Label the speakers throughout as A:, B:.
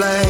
A: play.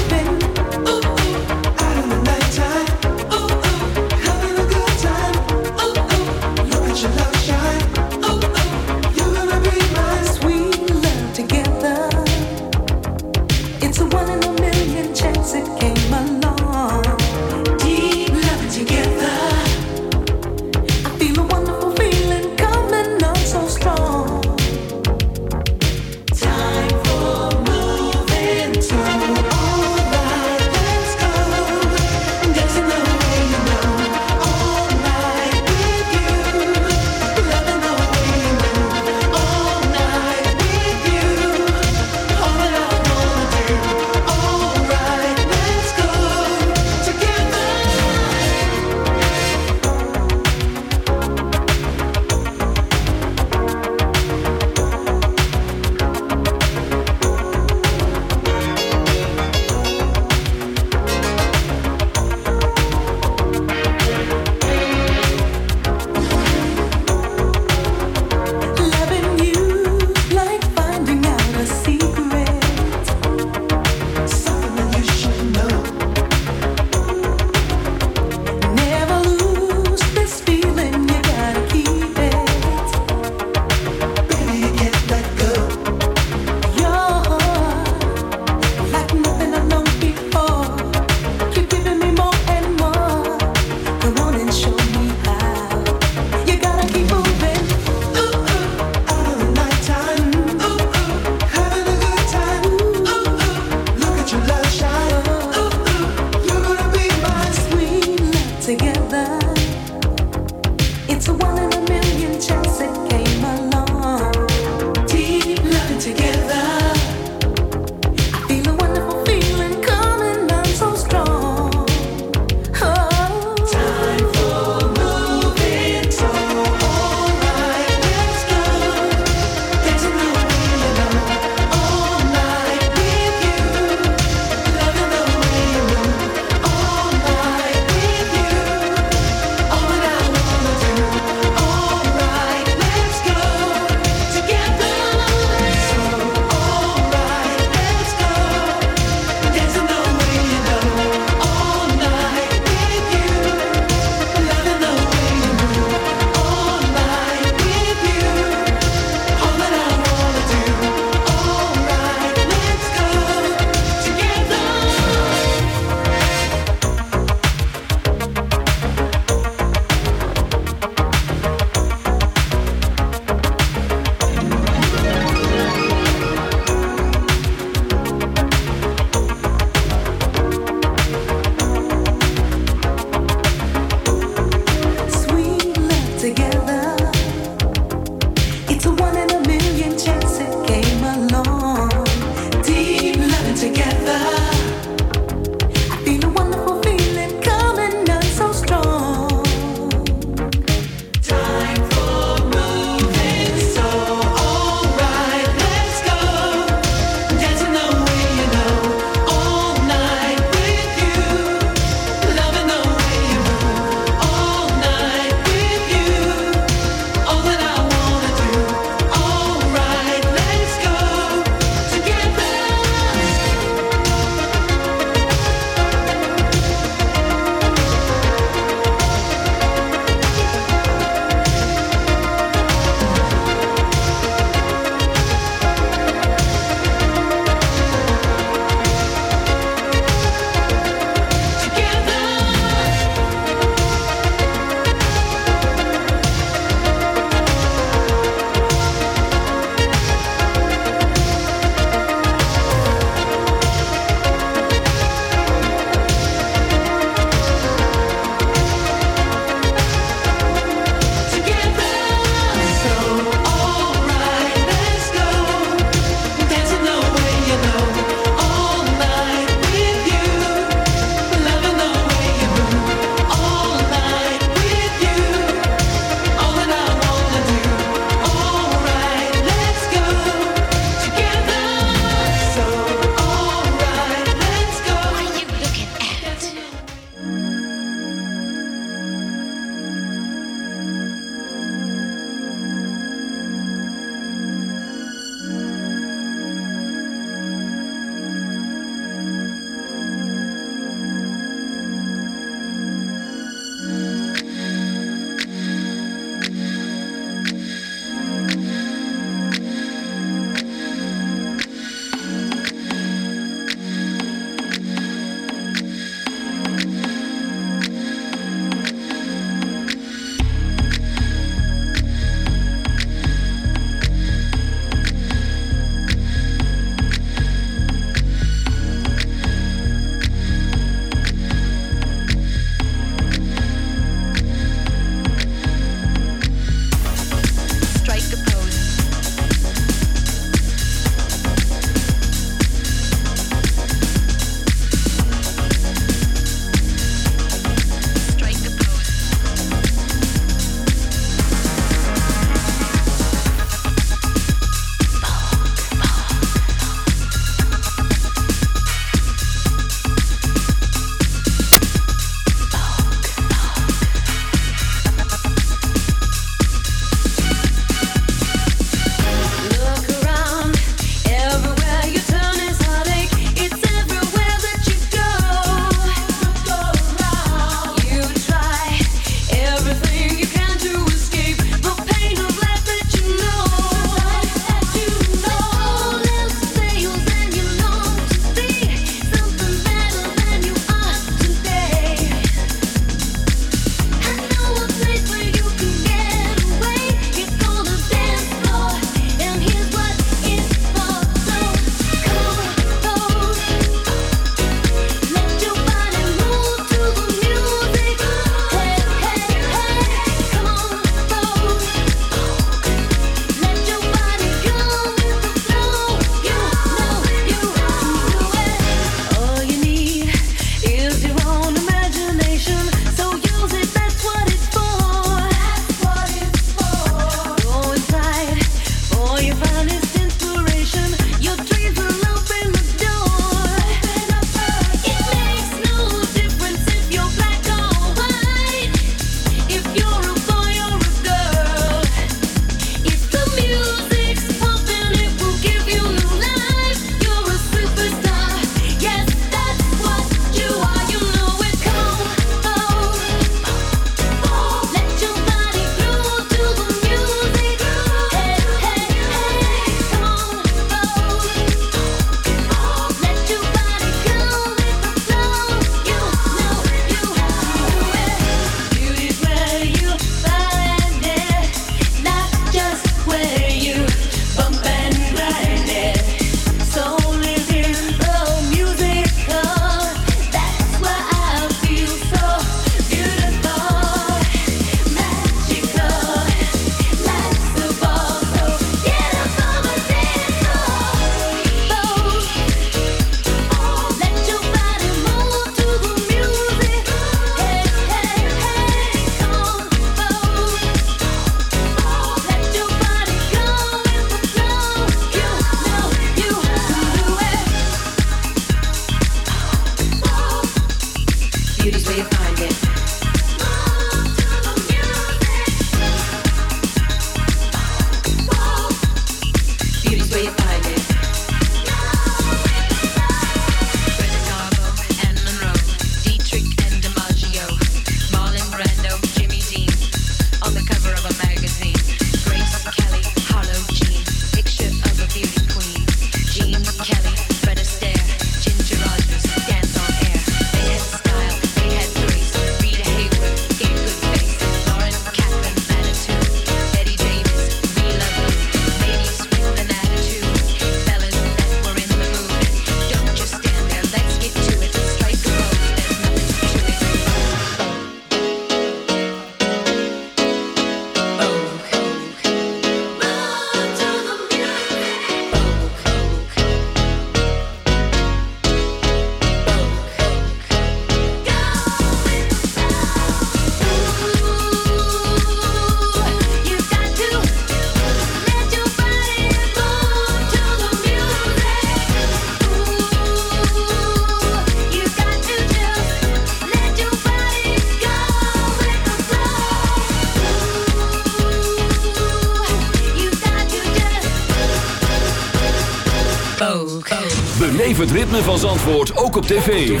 A: ook op tv.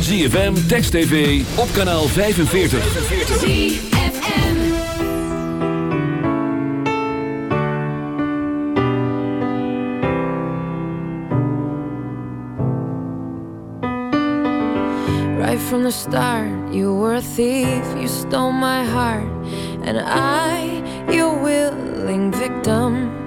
A: ZFM, Text TV, op kanaal 45.
B: ZFM Right from the start, you were a thief, you stole my heart. And I, your willing victim.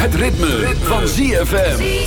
B: Het ritme, van
C: ZFM.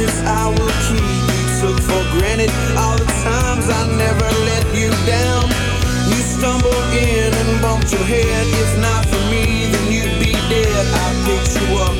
D: promise I will keep. You took for granted all the times I never let you down. You stumbled in and bumped your head. If not for me, then you'd be dead. I picked you up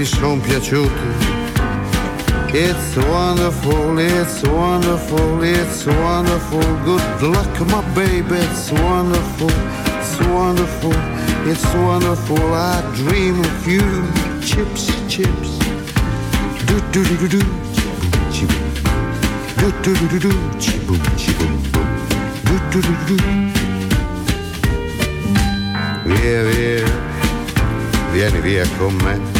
E: ti sono piaciuti. It's wonderful, it's wonderful, it's wonderful. Good luck, my baby, it's wonderful, it's wonderful, it's wonderful. I dream of you, chips, chips. Do do do do do, chiboom, do do do do do, chiboom, chiboom, boom. Do do do do do. Via, via, vieni via con me.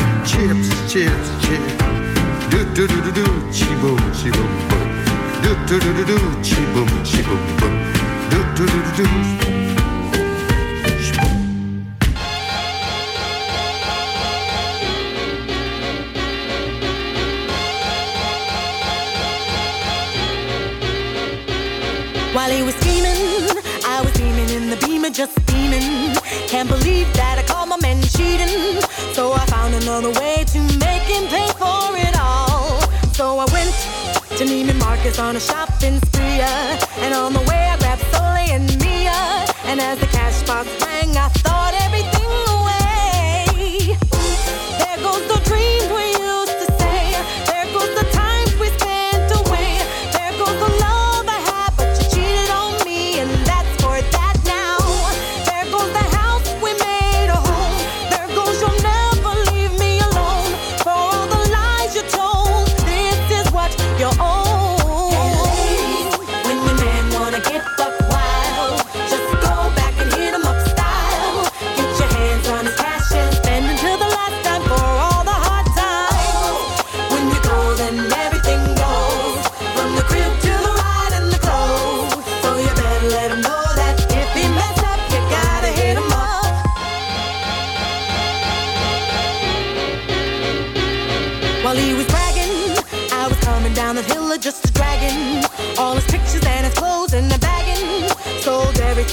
E: Chips, chips, chips. Do do do do do, chi boom, chi boom boom. Do do do do do, chi boom, chi boom boom. Do do do do do.
F: While he was scheming, I was beaming in the beamer, just beaming. Can't believe that I caught my man cheating. Another way to make him pay for it all. So I went to Neiman Marcus on a shopping spree. uh, And on the way I grabbed Soleil and Mia. And as the cash box rang, I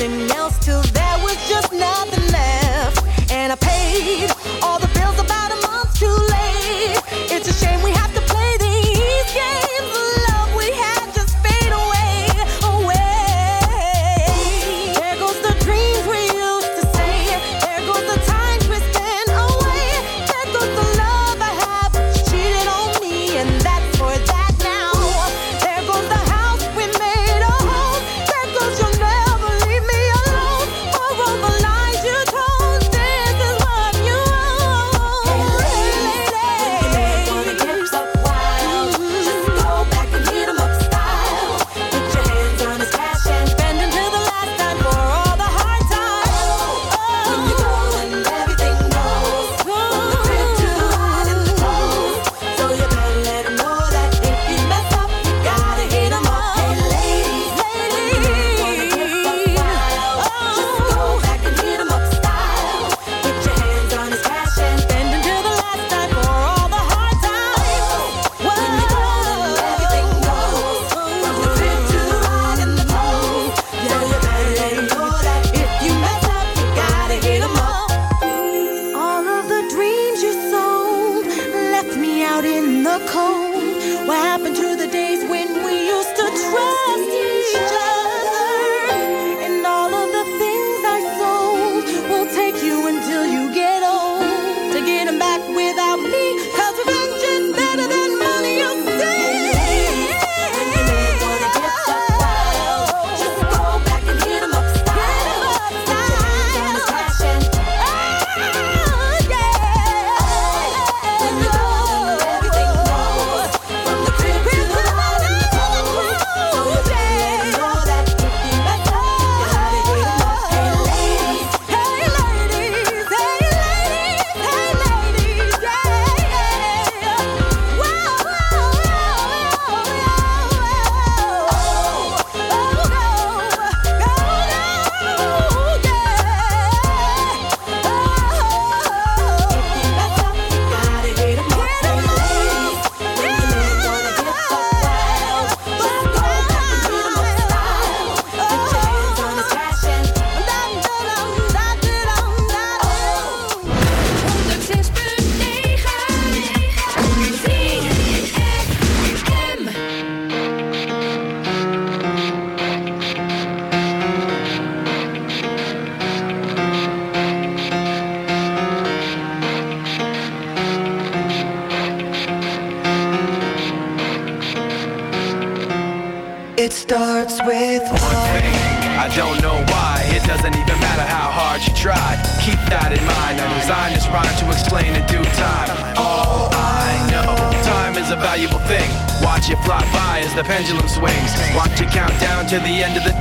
F: nothing else till to the
G: end of the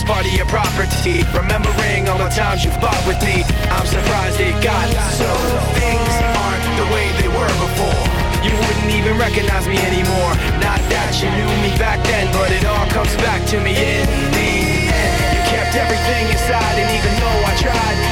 G: was part of your property. Remembering all the times you fought with me, I'm surprised it got so. Things aren't the way they were before. You wouldn't even recognize me anymore. Not that you knew me back then, but it all comes back to me in the end. You kept everything inside, and even though I tried.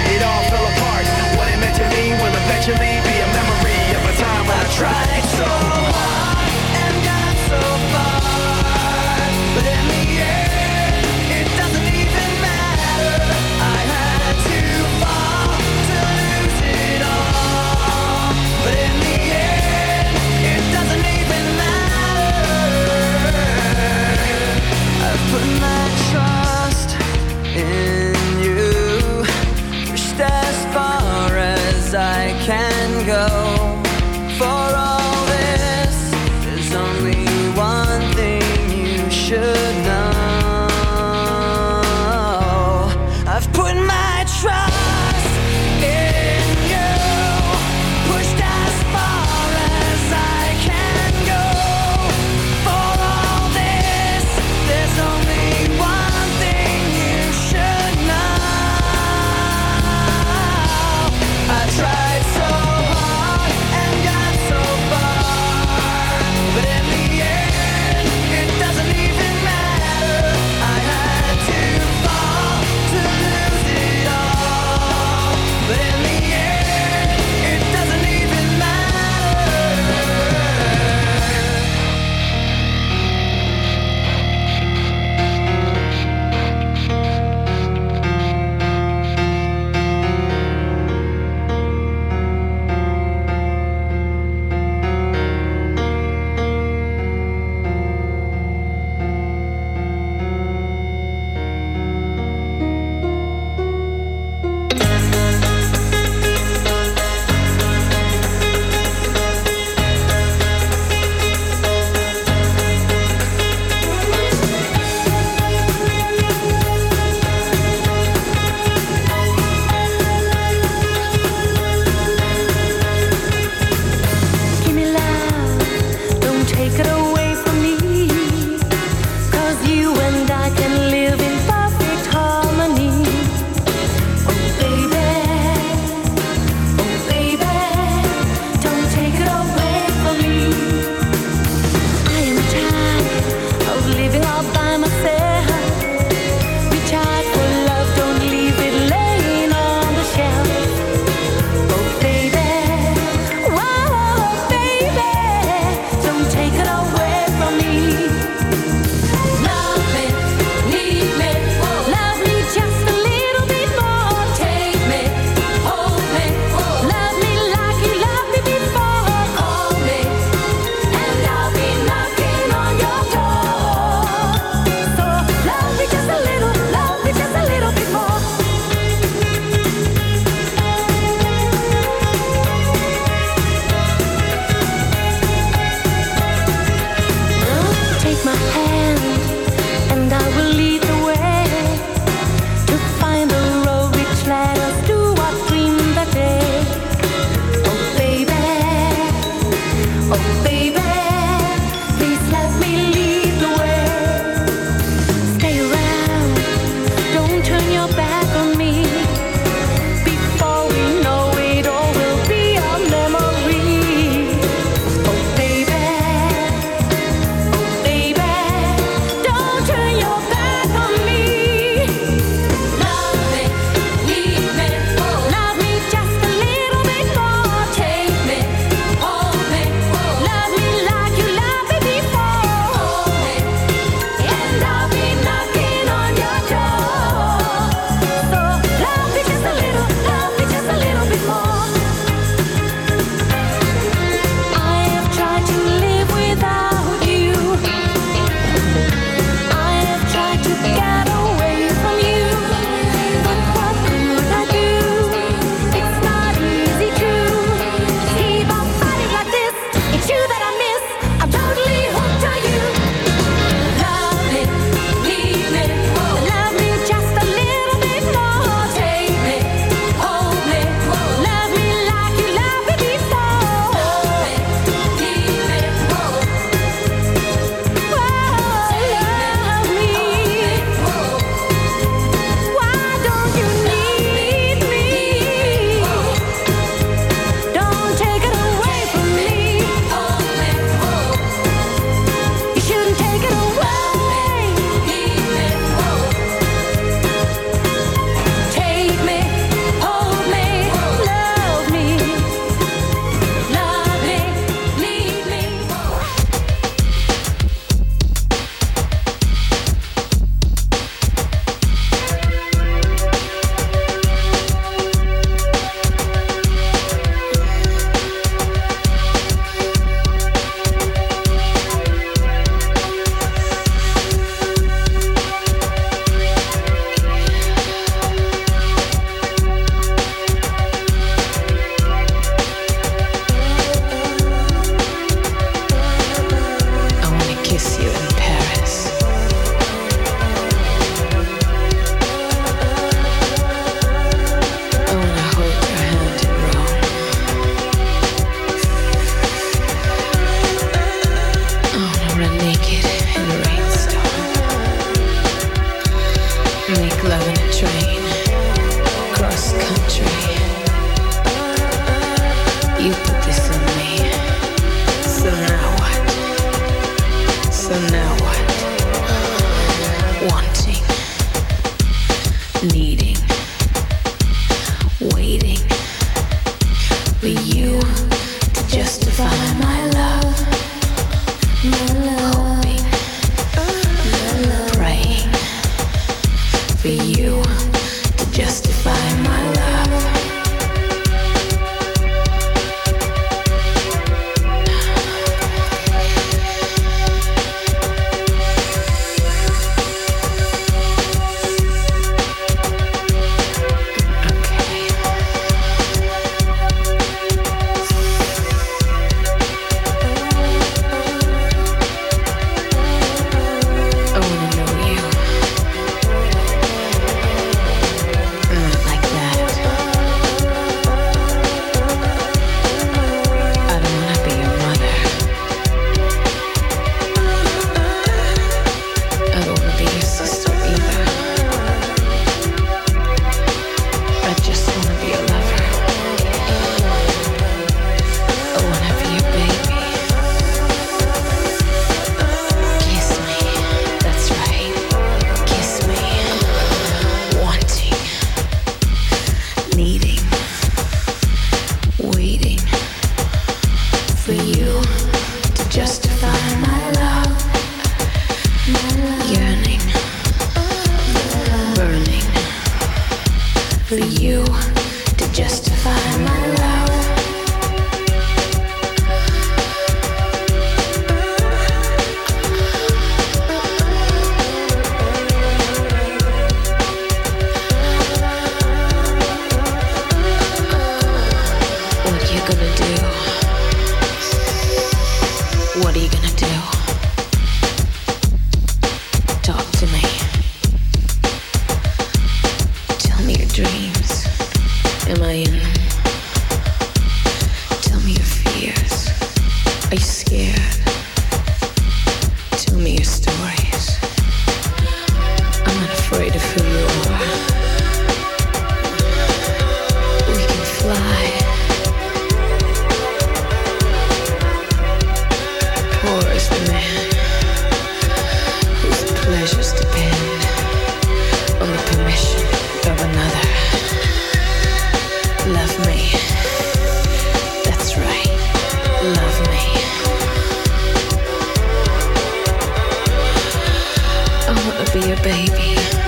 G: be
H: baby.